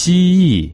蜥蜴